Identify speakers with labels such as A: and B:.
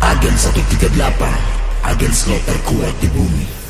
A: Agen 138 Agen slot terkuat di bumi.